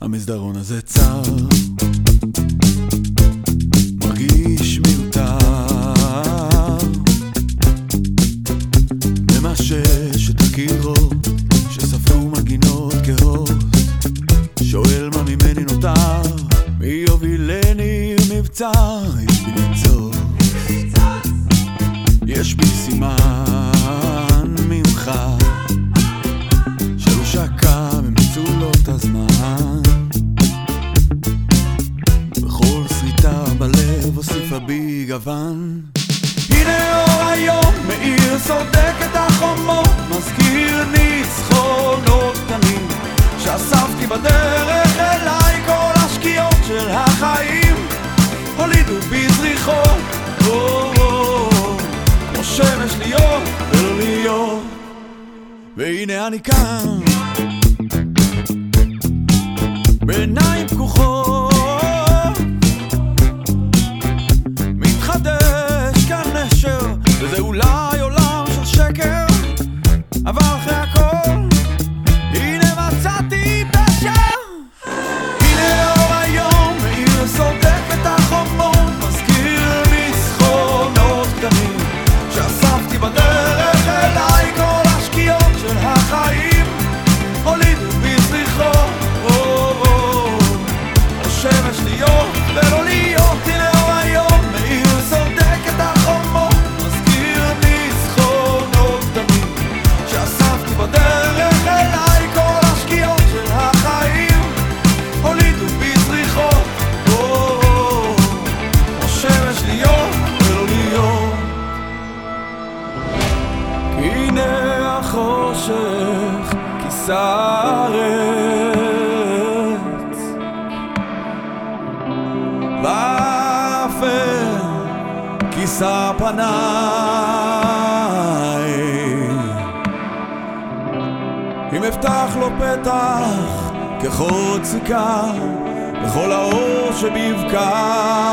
המסדרון הזה צר, מרגיש מיותר. ממשש את הקירות שספגו מגינות כהות, שואל מה ממני נותר, מי יובילני מבצר, יש בי ניצוץ, יש בי סימן ממך. גוון הנה אור היום מאיר סודק את החומות מזכיר ניצחונות קטנים. שאספתי בדרך אליי כל השקיעות של החיים הולידו בי זריחות. כמו שמש להיות ולא להיות. והנה אני כאן החושך כיסה ארץ. באפל כיסה פניי. אם אפתח לו פתח כחוד סיכה לכל האור שבבקעה